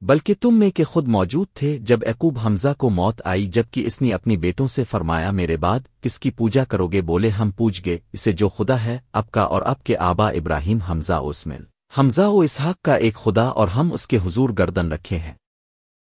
بلکہ تم میں کہ خود موجود تھے جب ایکوب حمزہ کو موت آئی جبکہ اس نے اپنی بیٹوں سے فرمایا، میرے بعد کس کی پوجا کرو گے؟ بولے، ہم پوج گے، اسے جو خدا ہے، اب کا اور اب کے آبا ابراہیم حمزہ اسمل حمزہ و اسحاق کا ایک خدا اور ہم اس کے حضور گردن رکھے ہیں۔